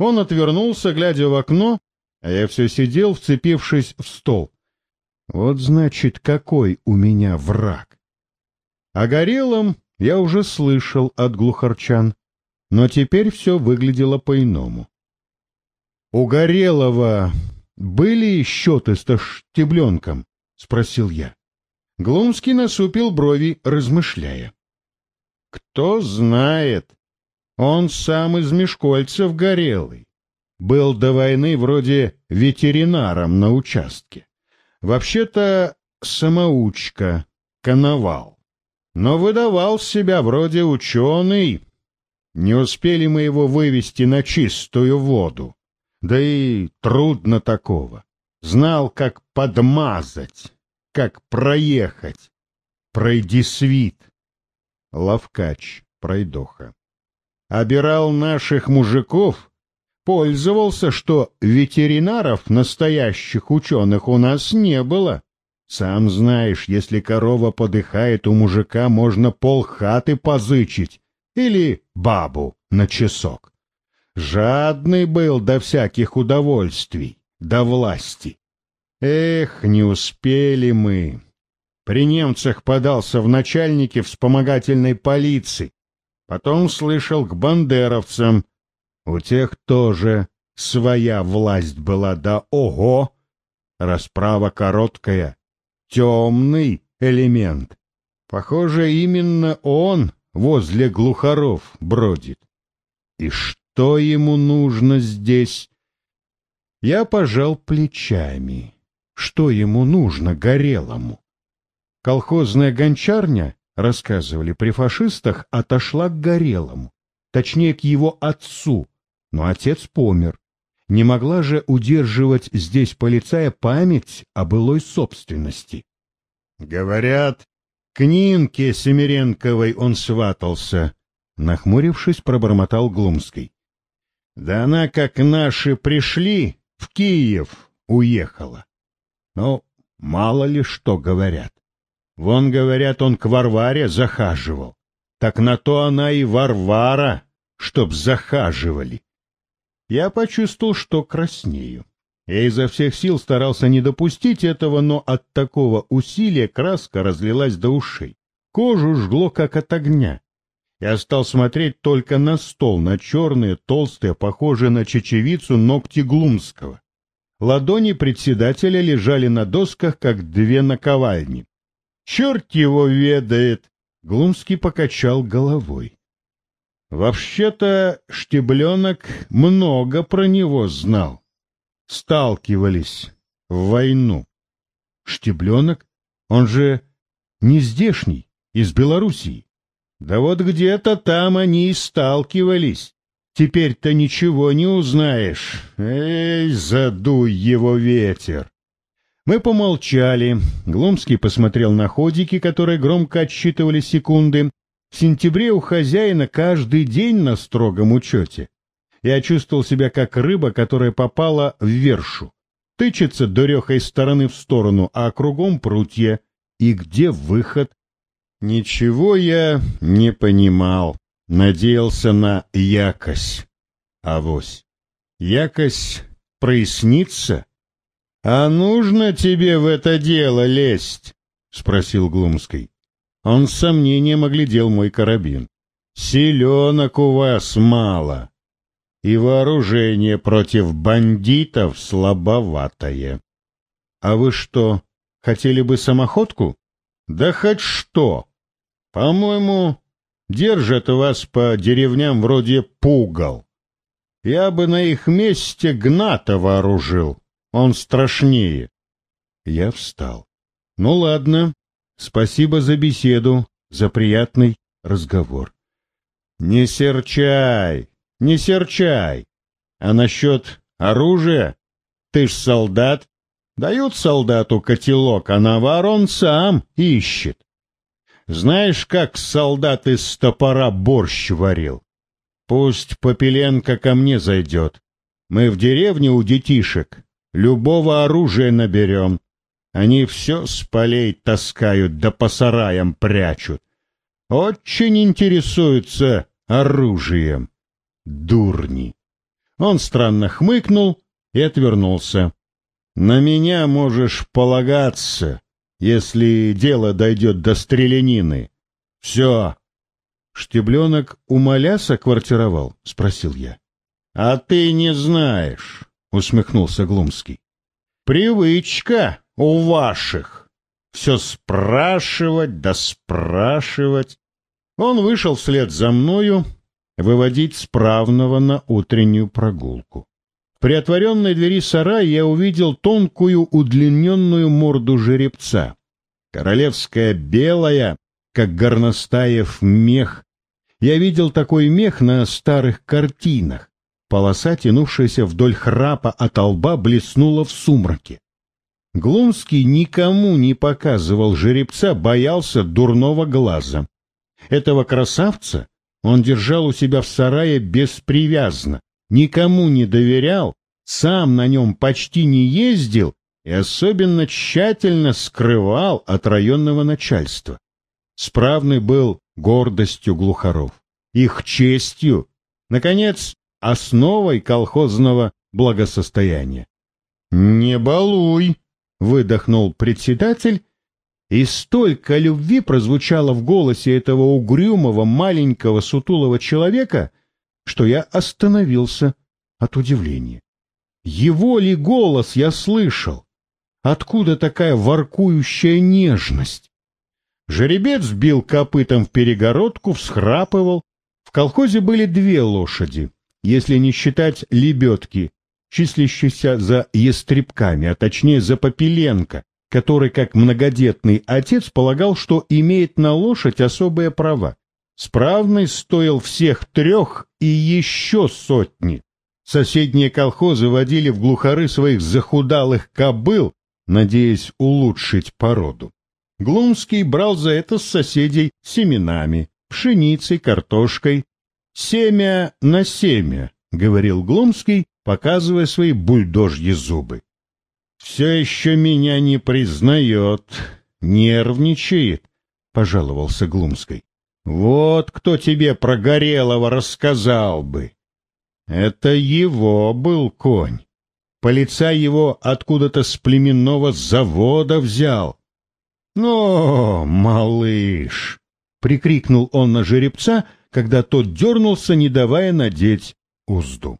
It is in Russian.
Он отвернулся, глядя в окно, а я все сидел, вцепившись в стол. Вот значит, какой у меня враг. О Горелом я уже слышал от глухарчан, но теперь все выглядело по-иному. У Горелого были счеты с штебленком? — спросил я. Глумский насупил брови, размышляя. — Кто знает. Он сам из Мешкольцев горелый. Был до войны вроде ветеринаром на участке. Вообще-то самоучка, коновал. Но выдавал себя вроде ученый. Не успели мы его вывести на чистую воду. Да и трудно такого. Знал, как подмазать, как проехать. Пройди свит. Лавкач, пройдоха. Обирал наших мужиков — пользовался, что ветеринаров, настоящих ученых, у нас не было. Сам знаешь, если корова подыхает, у мужика можно полхаты позычить или бабу на часок. Жадный был до всяких удовольствий, до власти. Эх, не успели мы. При немцах подался в начальники вспомогательной полиции. Потом слышал к бандеровцам, у тех тоже своя власть была, да ого! Расправа короткая, темный элемент. Похоже, именно он возле глухаров бродит. И что ему нужно здесь? Я пожал плечами. Что ему нужно горелому? Колхозная гончарня, рассказывали при фашистах, отошла к горелому, точнее к его отцу, но отец помер. Не могла же удерживать здесь полицая память о былой собственности. Говорят, к Нинке Семиренковой он сватался, нахмурившись, пробормотал Глумский. Да она, как наши пришли, в Киев уехала. Но мало ли что говорят. Вон, говорят, он к Варваре захаживал. Так на то она и Варвара, чтоб захаживали. Я почувствовал, что краснею. Я изо всех сил старался не допустить этого, но от такого усилия краска разлилась до ушей. Кожу жгло, как от огня. Я стал смотреть только на стол, на черные, толстые, похожие на чечевицу ногти Глумского. Ладони председателя лежали на досках, как две наковальни. «Черт его ведает!» — Глумский покачал головой. Вообще-то Штебленок много про него знал. Сталкивались в войну. Штебленок? Он же не здешний, из Белоруссии. Да вот где-то там они и сталкивались. Теперь-то ничего не узнаешь. Эй, задуй его ветер. Мы помолчали. Глумский посмотрел на ходики, которые громко отсчитывали секунды, в сентябре у хозяина каждый день на строгом учете. Я чувствовал себя как рыба, которая попала в вершу. Тычется дурехой из стороны в сторону, а кругом прутья. И где выход? Ничего я не понимал. Надеялся на якось. Авось. Якось прояснится? — А нужно тебе в это дело лезть? — спросил Глумский. Он с сомнением оглядел мой карабин. «Селенок у вас мало, и вооружение против бандитов слабоватое. А вы что, хотели бы самоходку? Да хоть что. По-моему, держат вас по деревням вроде пугал. Я бы на их месте Гната вооружил, он страшнее». Я встал. «Ну ладно, Спасибо за беседу, за приятный разговор. Не серчай, не серчай. А насчет оружия? Ты ж солдат. Дают солдату котелок, а навар он сам ищет. Знаешь, как солдат из топора борщ варил? Пусть Попеленко ко мне зайдет. Мы в деревне у детишек любого оружия наберем. Они все с полей таскают да по сараям прячут. Очень интересуются оружием. Дурни. Он странно хмыкнул и отвернулся. «На меня можешь полагаться, если дело дойдет до стрелянины. Все». «Штебленок у Маляса квартировал?» — спросил я. «А ты не знаешь», — усмехнулся Глумский. «Привычка у ваших. Все спрашивать да спрашивать». Он вышел вслед за мною, выводить справного на утреннюю прогулку. В приотворенной двери сарая я увидел тонкую удлиненную морду жеребца. Королевская белая, как горностаев мех. Я видел такой мех на старых картинах. Полоса, тянувшаяся вдоль храпа от лба, блеснула в сумраке. Глумский никому не показывал жеребца, боялся дурного глаза. Этого красавца он держал у себя в сарае беспривязно, никому не доверял, сам на нем почти не ездил и особенно тщательно скрывал от районного начальства. Справный был гордостью глухаров, их честью, наконец, основой колхозного благосостояния. «Не балуй!» — выдохнул председатель и столько любви прозвучало в голосе этого угрюмого, маленького, сутулого человека, что я остановился от удивления. Его ли голос я слышал? Откуда такая воркующая нежность? Жеребец бил копытом в перегородку, всхрапывал. В колхозе были две лошади, если не считать лебедки, числящейся за ястребками, а точнее за Попеленко, который, как многодетный отец, полагал, что имеет на лошадь особые права. Справный стоил всех трех и еще сотни. Соседние колхозы водили в глухары своих захудалых кобыл, надеясь улучшить породу. Глумский брал за это с соседей семенами, пшеницей, картошкой. «Семя на семя», — говорил Глумский, показывая свои бульдожьи зубы все еще меня не признает, нервничает, — пожаловался Глумской. Вот кто тебе про Горелого рассказал бы. Это его был конь. Полицай его откуда-то с племенного завода взял. «Но, малыш!» — прикрикнул он на жеребца, когда тот дернулся, не давая надеть узду.